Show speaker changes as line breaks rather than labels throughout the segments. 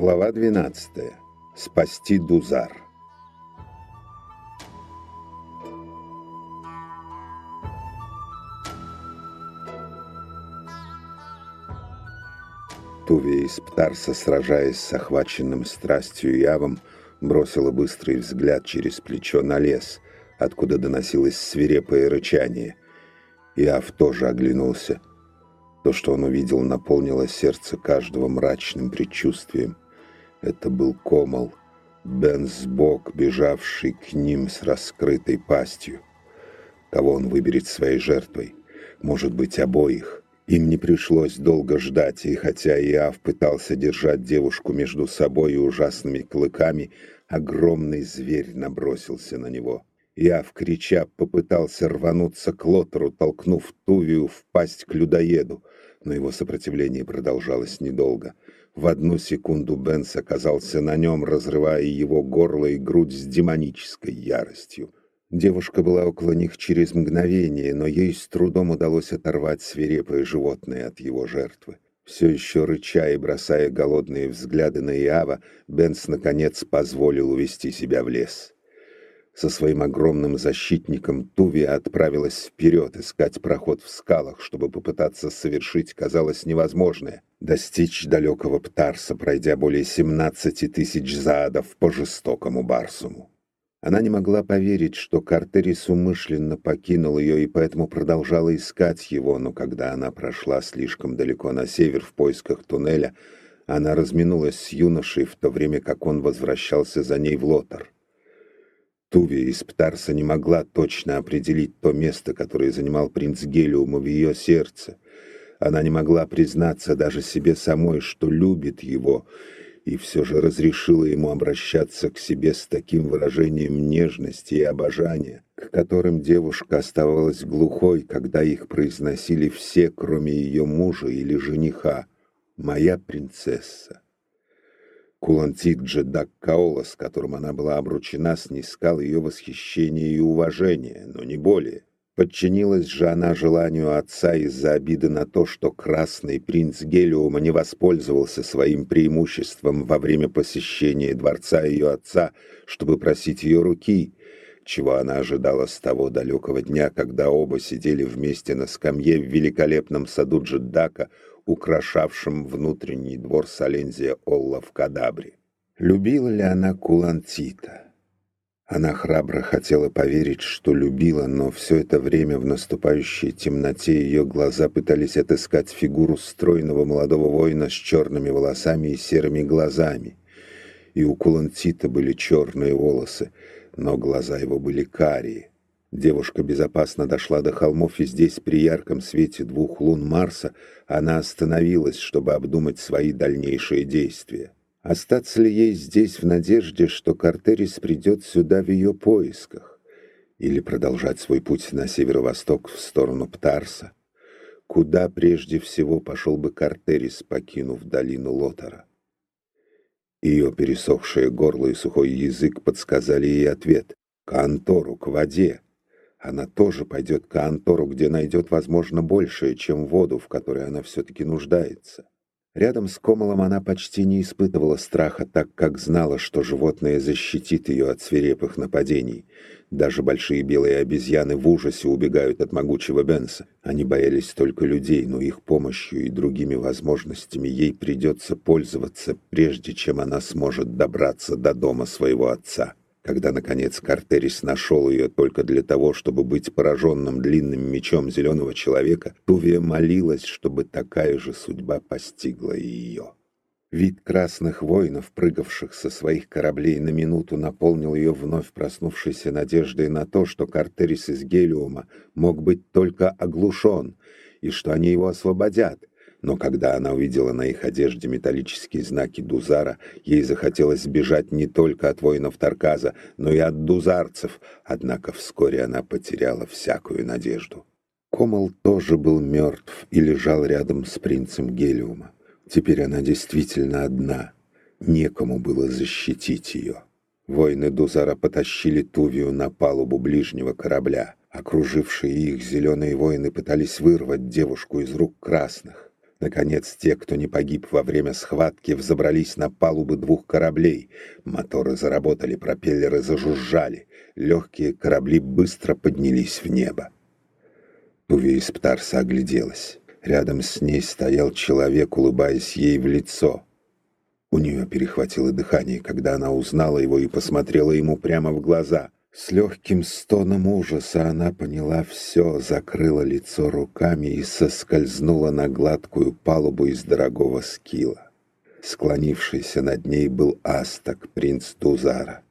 Глава 12. Спасти Дузар. Тувия из Птарса, сражаясь с охваченным страстью Явом, бросила быстрый взгляд через плечо на лес, откуда доносилось свирепое рычание. Яв тоже оглянулся. То, что он увидел, наполнило сердце каждого мрачным предчувствием. Это был Комал, Бен Сбок, бежавший к ним с раскрытой пастью. Кого он выберет своей жертвой? Может быть, обоих? Им не пришлось долго ждать, и хотя Иав пытался держать девушку между собой и ужасными клыками, огромный зверь набросился на него. Иав, крича, попытался рвануться к Лотеру, толкнув Тувию в пасть к людоеду, но его сопротивление продолжалось недолго. В одну секунду Бенс оказался на нем, разрывая его горло и грудь с демонической яростью. Девушка была около них через мгновение, но ей с трудом удалось оторвать свирепое животное от его жертвы. Все еще рыча и бросая голодные взгляды на Иава, Бенс наконец позволил увести себя в лес. Со своим огромным защитником Тувия отправилась вперед искать проход в скалах, чтобы попытаться совершить, казалось, невозможное — достичь далекого Птарса, пройдя более 17 тысяч заадов по жестокому Барсуму. Она не могла поверить, что Картерис умышленно покинул ее и поэтому продолжала искать его, но когда она прошла слишком далеко на север в поисках туннеля, она разминулась с юношей, в то время как он возвращался за ней в Лотар. Туви из Птарса не могла точно определить то место, которое занимал принц Гелиума в ее сердце. Она не могла признаться даже себе самой, что любит его, и все же разрешила ему обращаться к себе с таким выражением нежности и обожания, к которым девушка оставалась глухой, когда их произносили все, кроме ее мужа или жениха. «Моя принцесса». Кулантит Джедак Каола, с которым она была обручена, снискал ее восхищение и уважение, но не более. Подчинилась же она желанию отца из-за обиды на то, что красный принц Гелиума не воспользовался своим преимуществом во время посещения дворца ее отца, чтобы просить ее руки, чего она ожидала с того далекого дня, когда оба сидели вместе на скамье в великолепном саду Джеддака, украшавшем внутренний двор Солензия Олла в Кадабре. Любила ли она Кулантита? Она храбро хотела поверить, что любила, но все это время в наступающей темноте ее глаза пытались отыскать фигуру стройного молодого воина с черными волосами и серыми глазами. И у Кулантита были черные волосы, но глаза его были карие. Девушка безопасно дошла до холмов, и здесь, при ярком свете двух лун Марса, она остановилась, чтобы обдумать свои дальнейшие действия. Остаться ли ей здесь в надежде, что Картерис придет сюда в ее поисках? Или продолжать свой путь на северо-восток в сторону Птарса? Куда прежде всего пошел бы Картерис, покинув долину Лотара? Ее пересохшее горло и сухой язык подсказали ей ответ. К Антору, к воде. Она тоже пойдет к Антору, где найдет, возможно, большее, чем воду, в которой она все-таки нуждается. Рядом с Комолом она почти не испытывала страха, так как знала, что животное защитит ее от свирепых нападений. Даже большие белые обезьяны в ужасе убегают от могучего Бенса. Они боялись только людей, но их помощью и другими возможностями ей придется пользоваться, прежде чем она сможет добраться до дома своего отца. Когда, наконец, Картерис нашел ее только для того, чтобы быть пораженным длинным мечом зеленого человека, Тувия молилась, чтобы такая же судьба постигла и ее. Вид красных воинов, прыгавших со своих кораблей на минуту, наполнил ее вновь проснувшейся надеждой на то, что Картерис из Гелиума мог быть только оглушен, и что они его освободят, но когда она увидела на их одежде металлические знаки Дузара, ей захотелось сбежать не только от воинов Тарказа, но и от дузарцев, однако вскоре она потеряла всякую надежду. Комал тоже был мертв и лежал рядом с принцем Гелиума. Теперь она действительно одна, некому было защитить ее. Воины Дузара потащили Тувию на палубу ближнего корабля. Окружившие их зеленые воины пытались вырвать девушку из рук красных. Наконец, те, кто не погиб во время схватки, взобрались на палубы двух кораблей. Моторы заработали, пропеллеры зажужжали. Легкие корабли быстро поднялись в небо. Туви из Птарса огляделась. Рядом с ней стоял человек, улыбаясь ей в лицо. У нее перехватило дыхание, когда она узнала его и посмотрела ему прямо в глаза. С легким стоном ужаса она поняла все, закрыла лицо руками и соскользнула на гладкую палубу из дорогого скила. Склонившийся над ней был Астак, принц Тузара.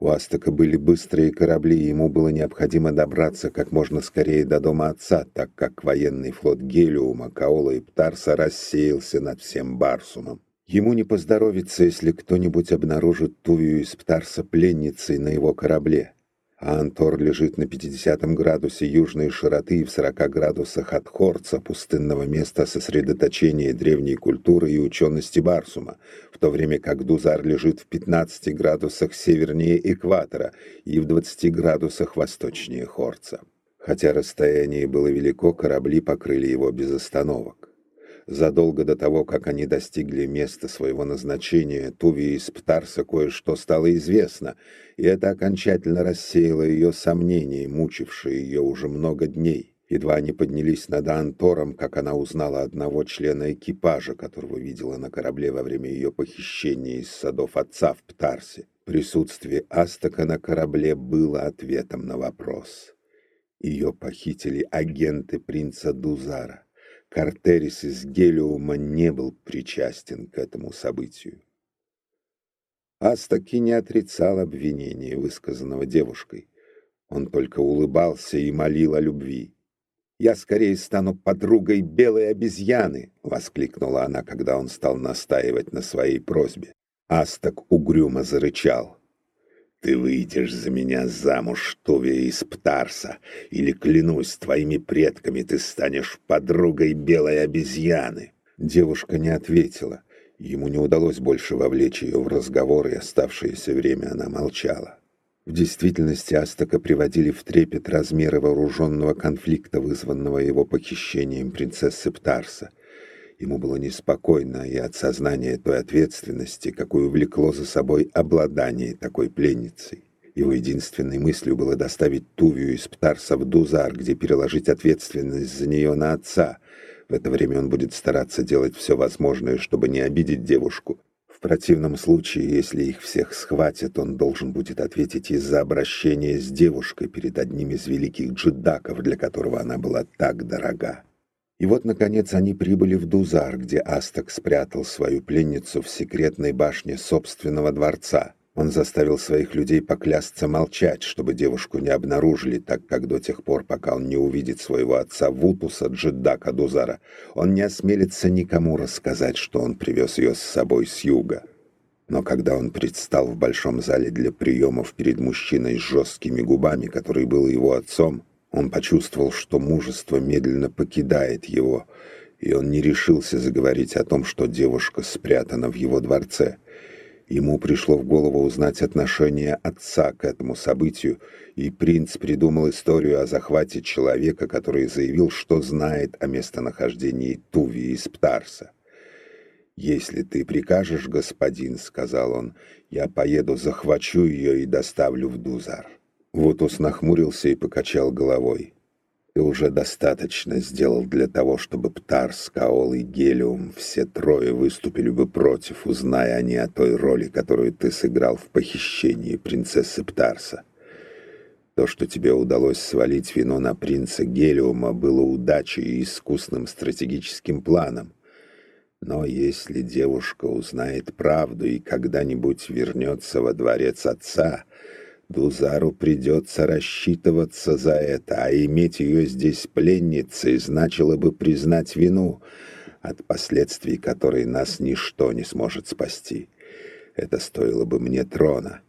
У Астака были быстрые корабли, и ему было необходимо добраться как можно скорее до дома отца, так как военный флот Гелиума, Каола и Птарса рассеялся над всем Барсумом. Ему не поздоровится, если кто-нибудь обнаружит Тувию из Птарса пленницей на его корабле а Антор лежит на 50 градусе южной широты и в 40 градусах от Хорца, пустынного места сосредоточения древней культуры и учености Барсума, в то время как Дузар лежит в 15 градусах севернее экватора и в 20 градусах восточнее Хорца. Хотя расстояние было велико, корабли покрыли его без остановок. Задолго до того, как они достигли места своего назначения, Туви из Птарса кое-что стало известно, и это окончательно рассеяло ее сомнения, мучившие ее уже много дней. Едва они поднялись над Антором, как она узнала одного члена экипажа, которого видела на корабле во время ее похищения из садов отца в Птарсе. Присутствие Астака на корабле было ответом на вопрос. Ее похитили агенты принца Дузара. Картерис из Гелиума не был причастен к этому событию. Астаки не отрицал обвинения, высказанного девушкой. Он только улыбался и молил о любви. «Я скорее стану подругой белой обезьяны!» — воскликнула она, когда он стал настаивать на своей просьбе. Астак угрюмо зарычал. Ты выйдешь за меня замуж, Тувия из Птарса, или, клянусь твоими предками, ты станешь подругой белой обезьяны. Девушка не ответила. Ему не удалось больше вовлечь ее в разговор, и оставшееся время она молчала. В действительности Астака приводили в трепет размеры вооруженного конфликта, вызванного его похищением принцессы Птарса — Ему было неспокойно и от сознания той ответственности, какую влекло за собой обладание такой пленницей. Его единственной мыслью было доставить Тувию из Птарса в Дузар, где переложить ответственность за нее на отца. В это время он будет стараться делать все возможное, чтобы не обидеть девушку. В противном случае, если их всех схватят, он должен будет ответить из-за обращения с девушкой перед одним из великих джедаков, для которого она была так дорога. И вот, наконец, они прибыли в Дузар, где Астак спрятал свою пленницу в секретной башне собственного дворца. Он заставил своих людей поклясться молчать, чтобы девушку не обнаружили, так как до тех пор, пока он не увидит своего отца Вутуса, Джиддака Дузара, он не осмелится никому рассказать, что он привез ее с собой с юга. Но когда он предстал в большом зале для приемов перед мужчиной с жесткими губами, который был его отцом, он почувствовал, что мужество медленно покидает его, и он не решился заговорить о том, что девушка спрятана в его дворце. Ему пришло в голову узнать отношение отца к этому событию, и принц придумал историю о захвате человека, который заявил, что знает о местонахождении Туви из Птарса. «Если ты прикажешь, господин, — сказал он, — я поеду, захвачу ее и доставлю в Дузар». Вутус нахмурился и покачал головой. «Ты уже достаточно сделал для того, чтобы Птарс, Каол и Гелиум все трое выступили бы против, узная они о той роли, которую ты сыграл в похищении принцессы Птарса. То, что тебе удалось свалить вино на принца Гелиума, было удачей и искусным стратегическим планом. Но если девушка узнает правду и когда-нибудь вернется во дворец отца, Дузару придется рассчитываться за это, а иметь ее здесь пленницей значило бы признать вину, от последствий которой нас ничто не сможет спасти. Это стоило бы мне трона,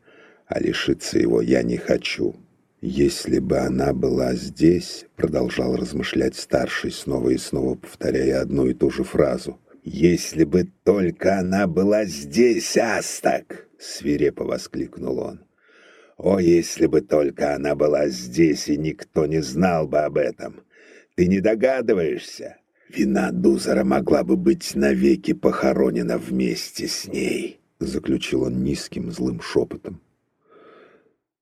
а лишиться его я не хочу. Если бы она была здесь, продолжал размышлять старший, снова и снова повторяя одну и ту же фразу. «Если бы только она была здесь, Астак!» — свирепо воскликнул он. О, если бы только она была здесь, и никто не знал бы об этом! Ты не догадываешься? Вина Дузара могла бы быть навеки похоронена вместе с ней, заключил он низким злым шепотом.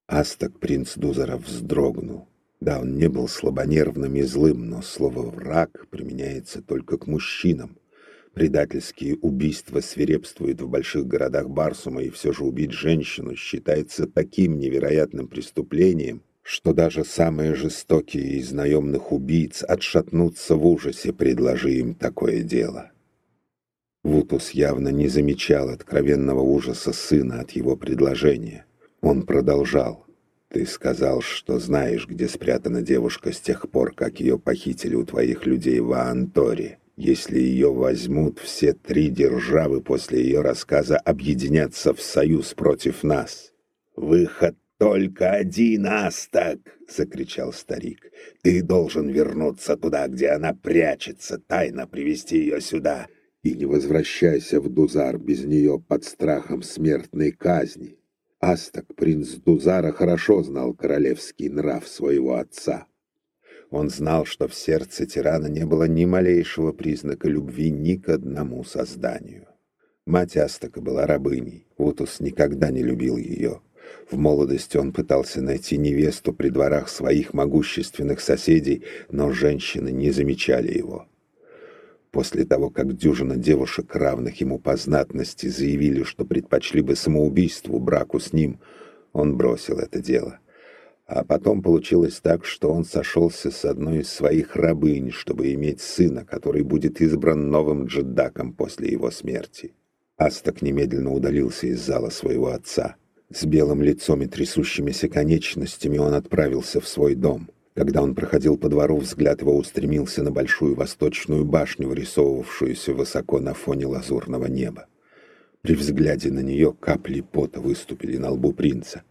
Астак принц Дузара вздрогнул. Да, он не был слабонервным и злым, но слово «враг» применяется только к мужчинам. Предательские убийства свирепствуют в больших городах Барсума, и все же убить женщину считается таким невероятным преступлением, что даже самые жестокие из наемных убийц отшатнутся в ужасе, предложи им такое дело. Вутус явно не замечал откровенного ужаса сына от его предложения. Он продолжал. «Ты сказал, что знаешь, где спрятана девушка с тех пор, как ее похитили у твоих людей в Аанторе. Если ее возьмут, все три державы после ее рассказа объединятся в союз против нас. Выход только один, Астак! — закричал старик. Ты должен вернуться туда, где она прячется, тайно привести ее сюда. И не возвращайся в Дузар без нее под страхом смертной казни. Астак, принц Дузара, хорошо знал королевский нрав своего отца. Он знал, что в сердце тирана не было ни малейшего признака любви ни к одному созданию. Мать Астака была рабыней, Утус никогда не любил ее. В молодости он пытался найти невесту при дворах своих могущественных соседей, но женщины не замечали его. После того, как дюжина девушек, равных ему по знатности, заявили, что предпочли бы самоубийству браку с ним, он бросил это дело. А потом получилось так, что он сошелся с одной из своих рабынь, чтобы иметь сына, который будет избран новым джеддаком после его смерти. Астак немедленно удалился из зала своего отца. С белым лицом и трясущимися конечностями он отправился в свой дом. Когда он проходил по двору, взгляд его устремился на большую восточную башню, вырисовывавшуюся высоко на фоне лазурного неба. При взгляде на нее капли пота выступили на лбу принца.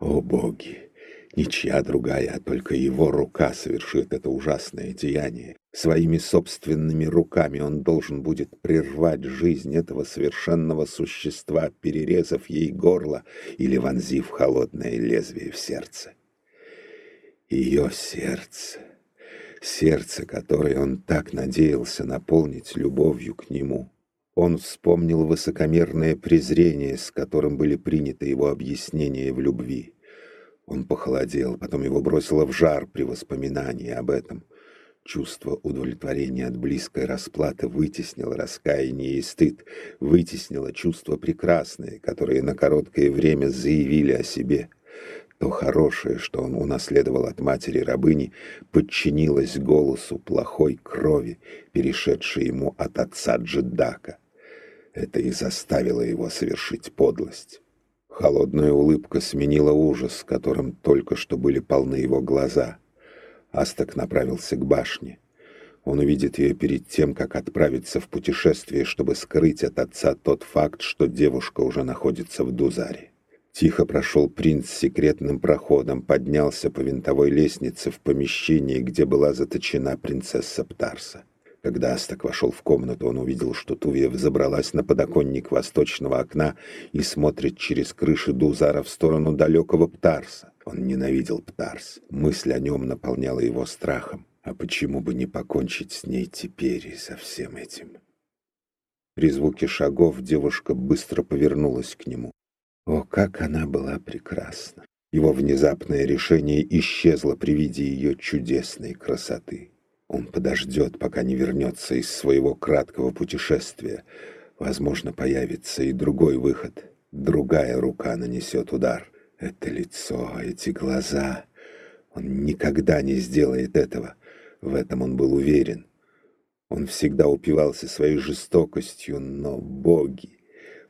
«О боги! Ничья другая, а только его рука совершит это ужасное деяние. Своими собственными руками он должен будет прервать жизнь этого совершенного существа, перерезав ей горло или вонзив холодное лезвие в сердце. Ее сердце, сердце, которое он так надеялся наполнить любовью к нему. Он вспомнил высокомерное презрение, с которым были приняты его объяснения в любви. Он похолодел, потом его бросило в жар при воспоминании об этом. Чувство удовлетворения от близкой расплаты вытеснило раскаяние и стыд, вытеснило чувство прекрасное, которые на короткое время заявили о себе. То хорошее, что он унаследовал от матери-рабыни, подчинилось голосу плохой крови, перешедшей ему от отца Джедака. Это и заставило его совершить подлость. Холодная улыбка сменила ужас, которым только что были полны его глаза. Астак направился к башне. Он увидит ее перед тем, как отправиться в путешествие, чтобы скрыть от отца тот факт, что девушка уже находится в Дузаре. Тихо прошел принц секретным проходом, поднялся по винтовой лестнице в помещение, где была заточена принцесса Птарса. Когда Астак вошел в комнату, он увидел, что Тувия взобралась на подоконник восточного окна и смотрит через крыши Дузара в сторону далекого Птарса. Он ненавидел Птарс. Мысль о нем наполняла его страхом. А почему бы не покончить с ней теперь и со всем этим? При звуке шагов девушка быстро повернулась к нему. О, как она была прекрасна! Его внезапное решение исчезло при виде ее чудесной красоты. Он подождет, пока не вернется из своего краткого путешествия. Возможно, появится и другой выход. Другая рука нанесет удар. Это лицо, эти глаза. Он никогда не сделает этого. В этом он был уверен. Он всегда упивался своей жестокостью, но, боги,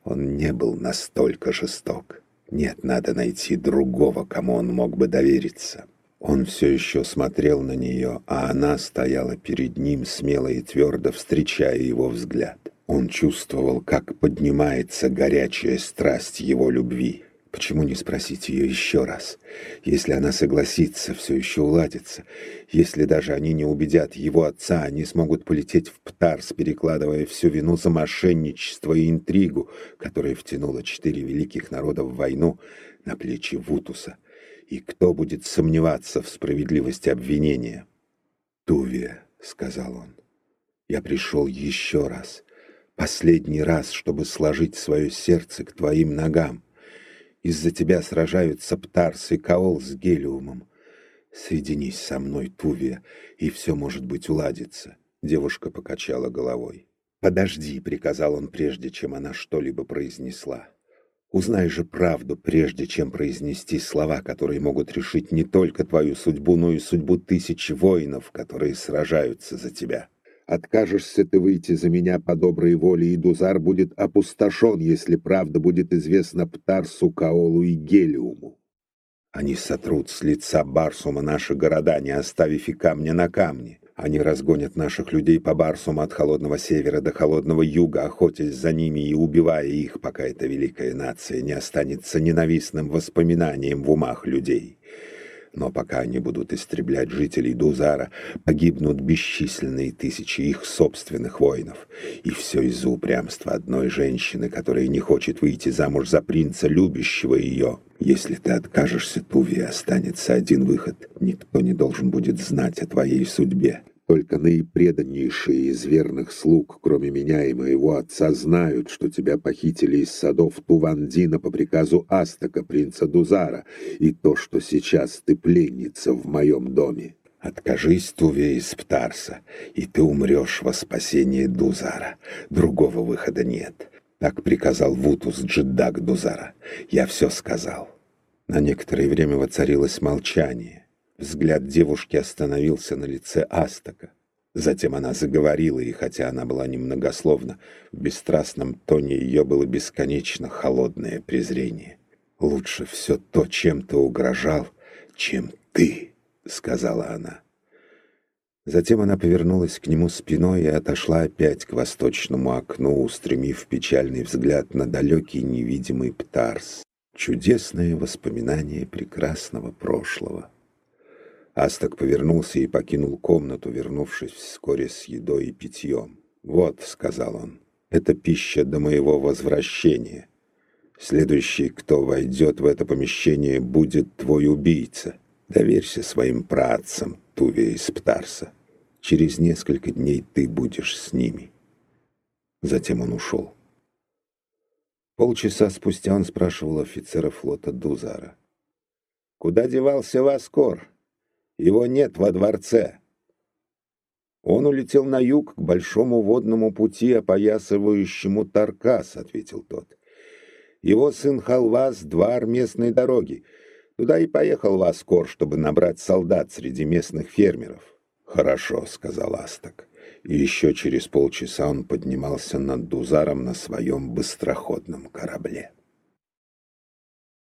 он не был настолько жесток. Нет, надо найти другого, кому он мог бы довериться. Он все еще смотрел на нее, а она стояла перед ним, смело и твердо встречая его взгляд. Он чувствовал, как поднимается горячая страсть его любви. Почему не спросить ее еще раз? Если она согласится, все еще уладится. Если даже они не убедят его отца, они смогут полететь в Птарс, перекладывая всю вину за мошенничество и интригу, которая втянула четыре великих народа в войну на плечи Вутуса. И кто будет сомневаться в справедливости обвинения? «Тувия», — сказал он, Я пришел еще раз, последний раз, чтобы сложить свое сердце к твоим ногам. Из-за тебя сражаются Птарс и Каол с Гелиумом. Соединись со мной, Тувия, и все, может быть, уладится. Девушка покачала головой. «Подожди», — приказал он, прежде чем она что-либо произнесла. «Узнай же правду, прежде чем произнести слова, которые могут решить не только твою судьбу, но и судьбу тысяч воинов, которые сражаются за тебя». Откажешься ты выйти за меня по доброй воле, и Дузар будет опустошен, если правда будет известна Птарсу, Каолу и Гелиуму. Они сотрут с лица Барсума наши города, не оставив и камня на камне. Они разгонят наших людей по Барсуму от холодного севера до холодного юга, охотясь за ними и убивая их, пока эта великая нация не останется ненавистным воспоминанием в умах людей. Но пока они будут истреблять жителей Дузара, погибнут бесчисленные тысячи их собственных воинов. И все из-за упрямства одной женщины, которая не хочет выйти замуж за принца, любящего ее. Если ты откажешься, Туви, останется один выход. Никто не должен будет знать о твоей судьбе. Только наипреданнейшие из верных слуг, кроме меня и моего отца, знают, что тебя похитили из садов Тувандина по приказу Астака, принца Дузара, и то, что сейчас ты пленница в моем доме. Откажись, Туве, из Птарса, и ты умрешь во спасении Дузара. Другого выхода нет. Так приказал Вутус Джиддак Дузара. Я все сказал. На некоторое время воцарилось молчание. Взгляд девушки остановился на лице Астака. Затем она заговорила, и хотя она была немногословна, в бесстрастном тоне ее было бесконечно холодное презрение. «Лучше все то, чем ты угрожал, чем ты», — сказала она. Затем она повернулась к нему спиной и отошла опять к восточному окну, устремив печальный взгляд на далекий невидимый Птарс. Чудесное воспоминание прекрасного прошлого. Асток повернулся и покинул комнату, вернувшись вскоре с едой и питьем. «Вот», — сказал он, — «это пища до моего возвращения. Следующий, кто войдет в это помещение, будет твой убийца. Доверься своим працам, Туве из Птарса. Через несколько дней ты будешь с ними». Затем он ушел. Полчаса спустя он спрашивал офицера флота Дузара. «Куда девался Васкор?» Его нет во дворце. Он улетел на юг к большому водному пути, опоясывающему Таркас, ответил тот. Его сын Халвас — двор местной дороги. Туда и поехал Васкор, чтобы набрать солдат среди местных фермеров. «Хорошо», — сказал Астак. И еще через полчаса он поднимался над Дузаром на своем быстроходном корабле.